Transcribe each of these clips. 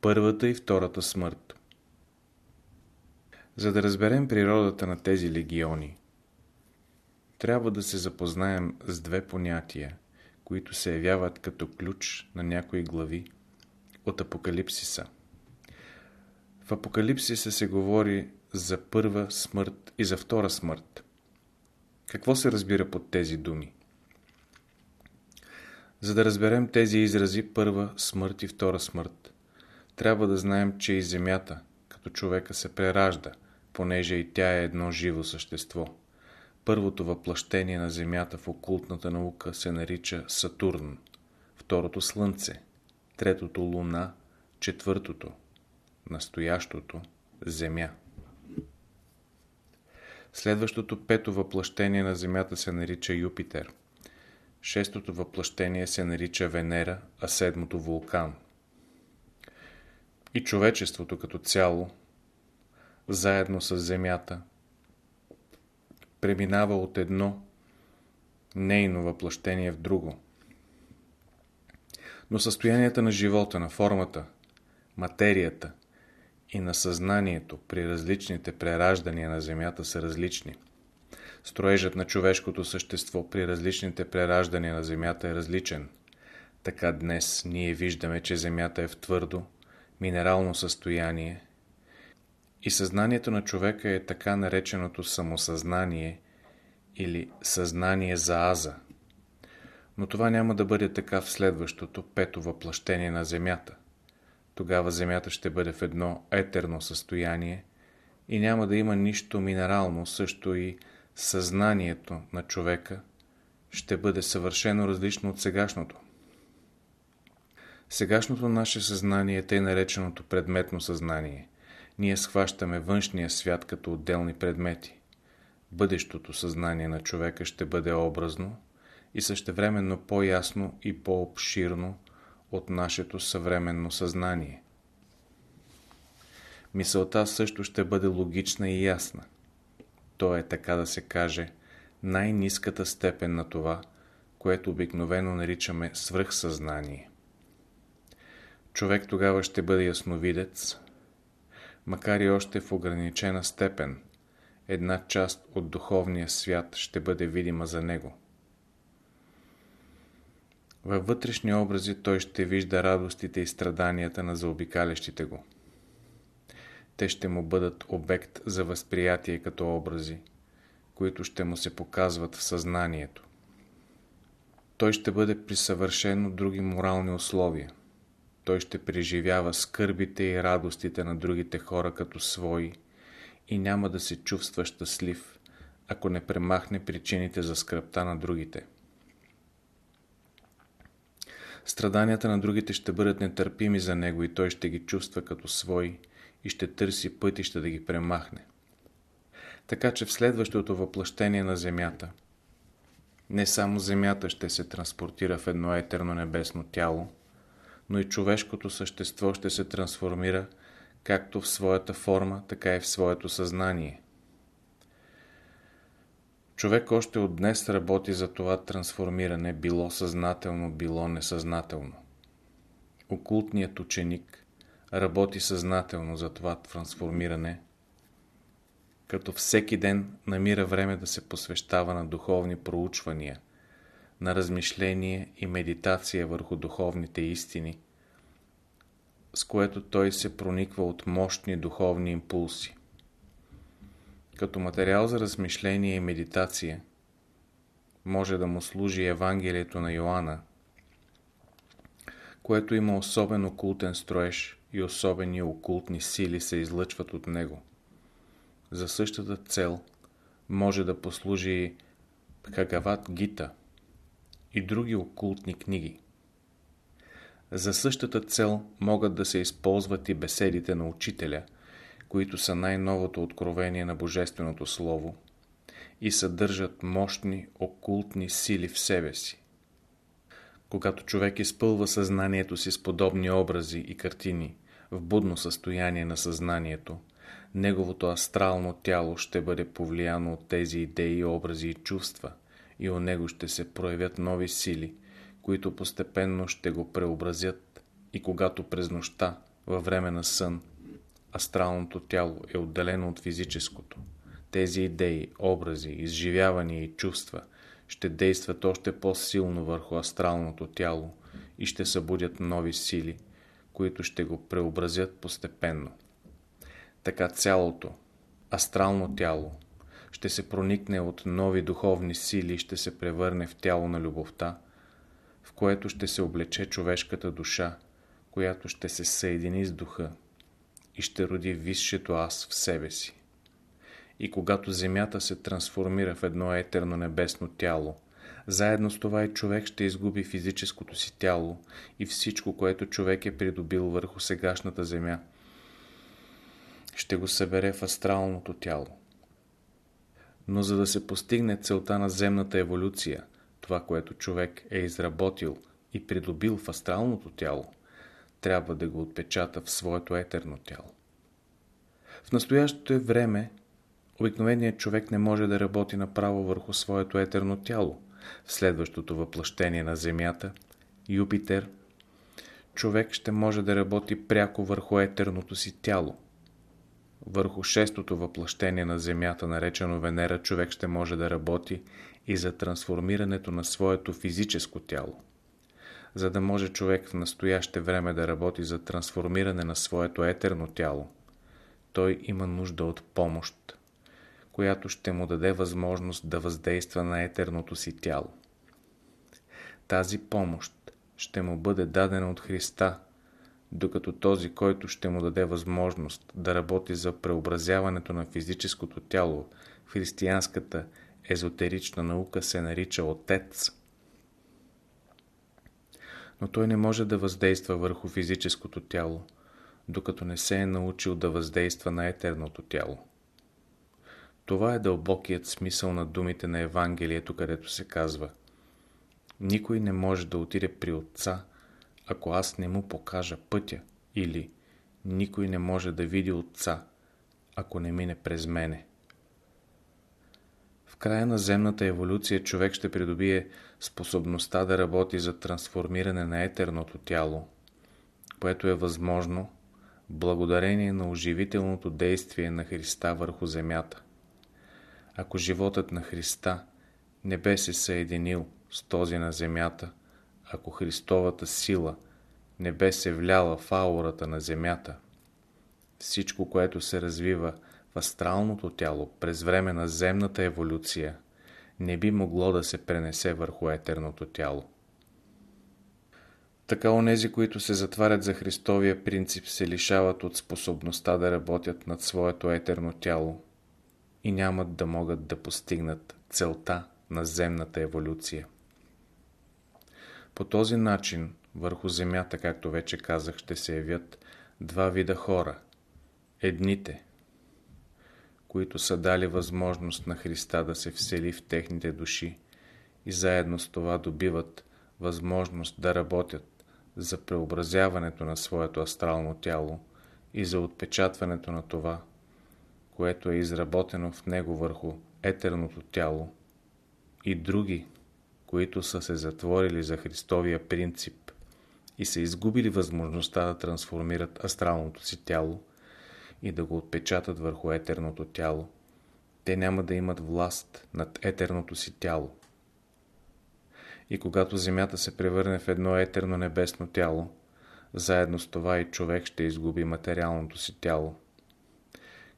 Първата и втората смърт За да разберем природата на тези легиони, трябва да се запознаем с две понятия, които се явяват като ключ на някои глави от Апокалипсиса. В Апокалипсиса се говори за първа смърт и за втора смърт. Какво се разбира под тези думи? За да разберем тези изрази първа смърт и втора смърт, трябва да знаем, че и Земята, като човека се преражда, понеже и тя е едно живо същество. Първото въплъщение на Земята в окултната наука се нарича Сатурн, второто Слънце, третото Луна, четвъртото, настоящото Земя. Следващото пето въплъщение на Земята се нарича Юпитер. Шестото въплъщение се нарича Венера, а седмото Вулкан. И човечеството като цяло, заедно с Земята, преминава от едно нейно въплъщение в друго. Но състоянията на живота, на формата, материята и на съзнанието при различните прераждания на Земята са различни. Строежът на човешкото същество при различните прераждания на Земята е различен. Така днес ние виждаме, че Земята е в твърдо, минерално състояние и съзнанието на човека е така нареченото самосъзнание или съзнание за аза. Но това няма да бъде така в следващото пето въплъщение на Земята. Тогава Земята ще бъде в едно етерно състояние и няма да има нищо минерално, също и съзнанието на човека ще бъде съвършено различно от сегашното. Сегашното наше съзнание е тъй нареченото предметно съзнание. Ние схващаме външния свят като отделни предмети. Бъдещото съзнание на човека ще бъде образно и същевременно по-ясно и по-обширно от нашето съвременно съзнание. Мисълта също ще бъде логична и ясна. То е, така да се каже, най-низката степен на това, което обикновено наричаме свръхсъзнание. Човек тогава ще бъде ясновидец, макар и още в ограничена степен, една част от духовния свят ще бъде видима за него. Във вътрешни образи той ще вижда радостите и страданията на заобикалящите го. Те ще му бъдат обект за възприятие като образи, които ще му се показват в съзнанието. Той ще бъде при съвършено други морални условия. Той ще преживява скърбите и радостите на другите хора като свои и няма да се чувства щастлив, ако не премахне причините за скръпта на другите. Страданията на другите ще бъдат нетърпими за него и той ще ги чувства като свои и ще търси пътища да ги премахне. Така че в следващото въплъщение на Земята, не само Земята ще се транспортира в едно етерно небесно тяло, но и човешкото същество ще се трансформира както в своята форма, така и в своето съзнание. Човек още от днес работи за това трансформиране, било съзнателно, било несъзнателно. Окултният ученик работи съзнателно за това трансформиране, като всеки ден намира време да се посвещава на духовни проучвания, на размишление и медитация върху духовните истини, с което той се прониква от мощни духовни импулси. Като материал за размишление и медитация може да му служи Евангелието на Йоанна, което има особен окултен строеж и особени окултни сили се излъчват от него. За същата цел може да послужи Хагават Гита и други окултни книги. За същата цел могат да се използват и беседите на учителя, които са най-новото откровение на Божественото Слово и съдържат мощни окултни сили в себе си. Когато човек изпълва съзнанието си с подобни образи и картини в будно състояние на съзнанието, неговото астрално тяло ще бъде повлияно от тези идеи, образи и чувства и у него ще се проявят нови сили, които постепенно ще го преобразят и когато през нощта във време на сън, астралното тяло е отделено от физическото. Тези идеи, образи, изживявания и чувства ще действат още по-силно върху астралното тяло и ще събудят нови сили, които ще го преобразят постепенно. Така цялото астрално тяло ще се проникне от нови духовни сили и ще се превърне в тяло на любовта, в което ще се облече човешката душа, която ще се съедини с духа и ще роди висшето аз в себе си. И когато Земята се трансформира в едно етерно небесно тяло, заедно с това и човек ще изгуби физическото си тяло и всичко, което човек е придобил върху сегашната Земя, ще го събере в астралното тяло. Но за да се постигне целта на земната еволюция, това, което човек е изработил и придобил в астралното тяло, трябва да го отпечата в своето етерно тяло. В настоящото време обикновеният човек не може да работи направо върху своето етерно тяло. В следващото въплъщение на Земята, Юпитер, човек ще може да работи пряко върху етерното си тяло. Върху шестото въплъщение на Земята, наречено Венера, човек ще може да работи и за трансформирането на своето физическо тяло. За да може човек в настояще време да работи за трансформиране на своето етерно тяло, той има нужда от помощ, която ще му даде възможност да въздейства на етерното си тяло. Тази помощ ще му бъде дадена от Христа, докато този, който ще му даде възможност да работи за преобразяването на физическото тяло в християнската езотерична наука се нарича Отец. Но той не може да въздейства върху физическото тяло, докато не се е научил да въздейства на етерното тяло. Това е дълбокият смисъл на думите на Евангелието, където се казва Никой не може да отиде при Отца, ако аз не му покажа пътя, или Никой не може да види Отца, ако не мине през мене. В края на земната еволюция човек ще придобие способността да работи за трансформиране на етерното тяло, което е възможно благодарение на оживителното действие на Христа върху земята. Ако животът на Христа не бе се съединил с този на земята, ако Христовата сила не бе се вляла в аурата на земята, всичко, което се развива в астралното тяло през време на земната еволюция, не би могло да се пренесе върху етерното тяло. Така онези, които се затварят за Христовия принцип, се лишават от способността да работят над своето етерно тяло и нямат да могат да постигнат целта на земната еволюция. По този начин върху земята, както вече казах, ще се явят два вида хора. Едните, които са дали възможност на Христа да се всели в техните души и заедно с това добиват възможност да работят за преобразяването на своето астрално тяло и за отпечатването на това, което е изработено в него върху етерното тяло, и други, които са се затворили за Христовия принцип и са изгубили възможността да трансформират астралното си тяло и да го отпечатат върху етерното тяло, те няма да имат власт над етерното си тяло. И когато Земята се превърне в едно етерно небесно тяло, заедно с това и човек ще изгуби материалното си тяло,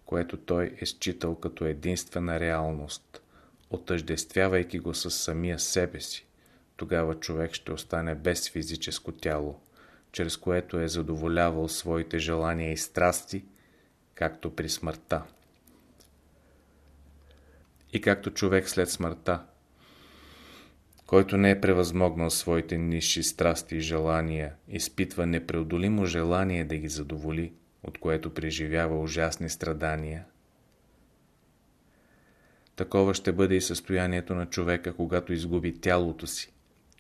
което той е считал като единствена реалност, отъждествявайки го с самия себе си. Тогава човек ще остане без физическо тяло, чрез което е задоволявал своите желания и страсти, както при смъртта. И както човек след смъртта който не е превъзмогнал своите нисши страсти и желания, изпитва непреодолимо желание да ги задоволи, от което преживява ужасни страдания. Такова ще бъде и състоянието на човека, когато изгуби тялото си,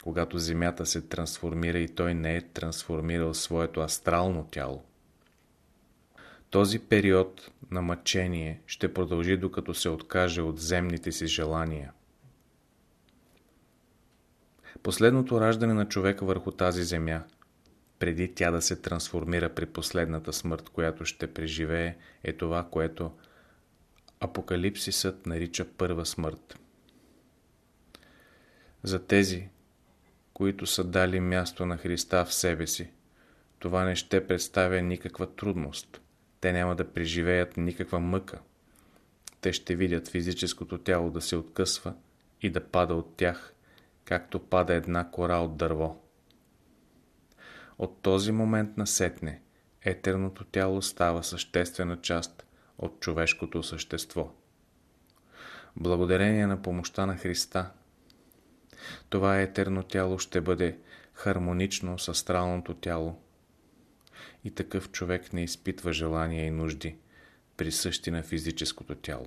когато земята се трансформира и той не е трансформирал своето астрално тяло. Този период на мъчение ще продължи докато се откаже от земните си желания. Последното раждане на човека върху тази земя преди тя да се трансформира при последната смърт, която ще преживее, е това, което Апокалипсисът нарича първа смърт. За тези, които са дали място на Христа в себе си, това не ще представя никаква трудност. Те няма да преживеят никаква мъка. Те ще видят физическото тяло да се откъсва и да пада от тях, както пада една кора от дърво. От този момент насетне, етерното тяло става съществена част от човешкото същество. Благодарение на помощта на Христа, това етерно тяло ще бъде хармонично с астралното тяло и такъв човек не изпитва желания и нужди, присъщи на физическото тяло.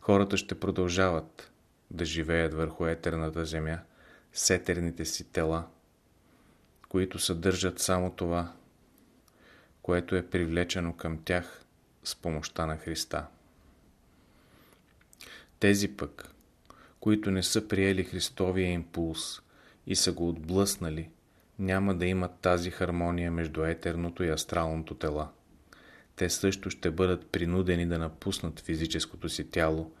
Хората ще продължават да живеят върху етерната земя с етерните си тела, които съдържат само това, което е привлечено към тях с помощта на Христа. Тези пък, които не са приели Христовия импулс и са го отблъснали, няма да имат тази хармония между етерното и астралното тела. Те също ще бъдат принудени да напуснат физическото си тяло,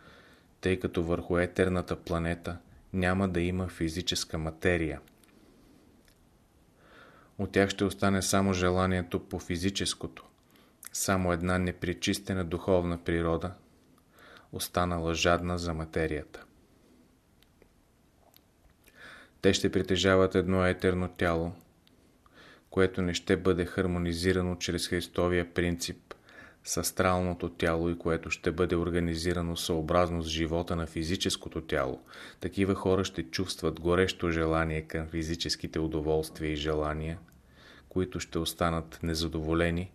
тъй като върху етерната планета няма да има физическа материя. От тях ще остане само желанието по физическото, само една непричистена духовна природа, останала жадна за материята. Те ще притежават едно етерно тяло, което не ще бъде хармонизирано чрез Христовия принцип с астралното тяло и което ще бъде организирано съобразно с живота на физическото тяло. Такива хора ще чувстват горещо желание към физическите удоволствия и желания, които ще останат незадоволени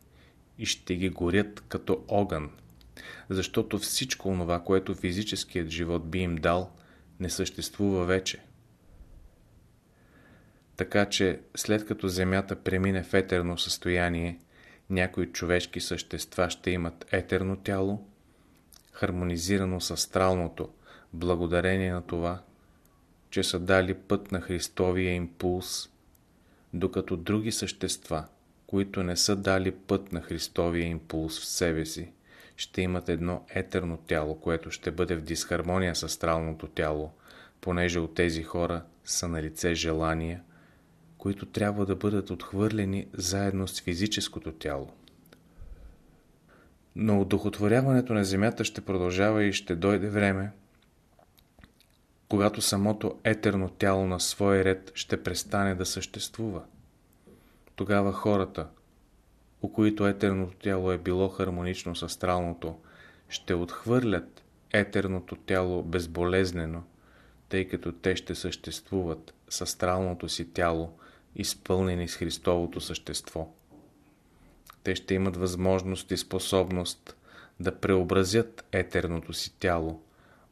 и ще ги горят като огън, защото всичко това, което физическият живот би им дал, не съществува вече. Така че, след като Земята премине в етерно състояние, някои човешки същества ще имат етерно тяло, хармонизирано с астралното, благодарение на това, че са дали път на Христовия импулс, докато други същества, които не са дали път на Христовия импулс в себе си, ще имат едно етерно тяло, което ще бъде в дисхармония с астралното тяло, понеже от тези хора са на лице желания, които трябва да бъдат отхвърлени заедно с физическото тяло. Но одухотворяването на Земята ще продължава и ще дойде време, когато самото етерно тяло на свой ред ще престане да съществува. Тогава хората, у които етерното тяло е било хармонично с астралното, ще отхвърлят етерното тяло безболезнено, тъй като те ще съществуват с астралното си тяло изпълнени с Христовото същество. Те ще имат възможност и способност да преобразят етерното си тяло,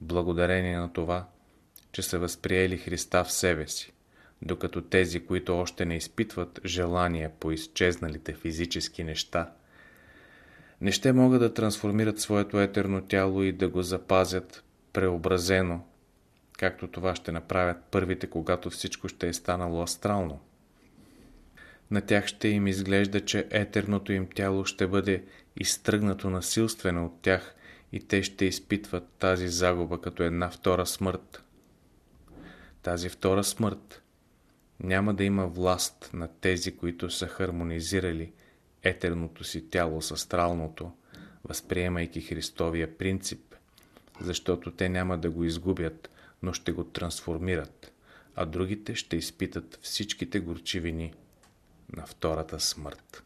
благодарение на това, че са възприели Христа в себе си, докато тези, които още не изпитват желание по изчезналите физически неща, не ще могат да трансформират своето етерно тяло и да го запазят преобразено, както това ще направят първите, когато всичко ще е станало астрално. На тях ще им изглежда, че етерното им тяло ще бъде изтръгнато насилствено от тях и те ще изпитват тази загуба като една втора смърт. Тази втора смърт няма да има власт на тези, които са хармонизирали етерното си тяло с астралното, възприемайки Христовия принцип, защото те няма да го изгубят, но ще го трансформират, а другите ще изпитат всичките горчивини на втората смърт.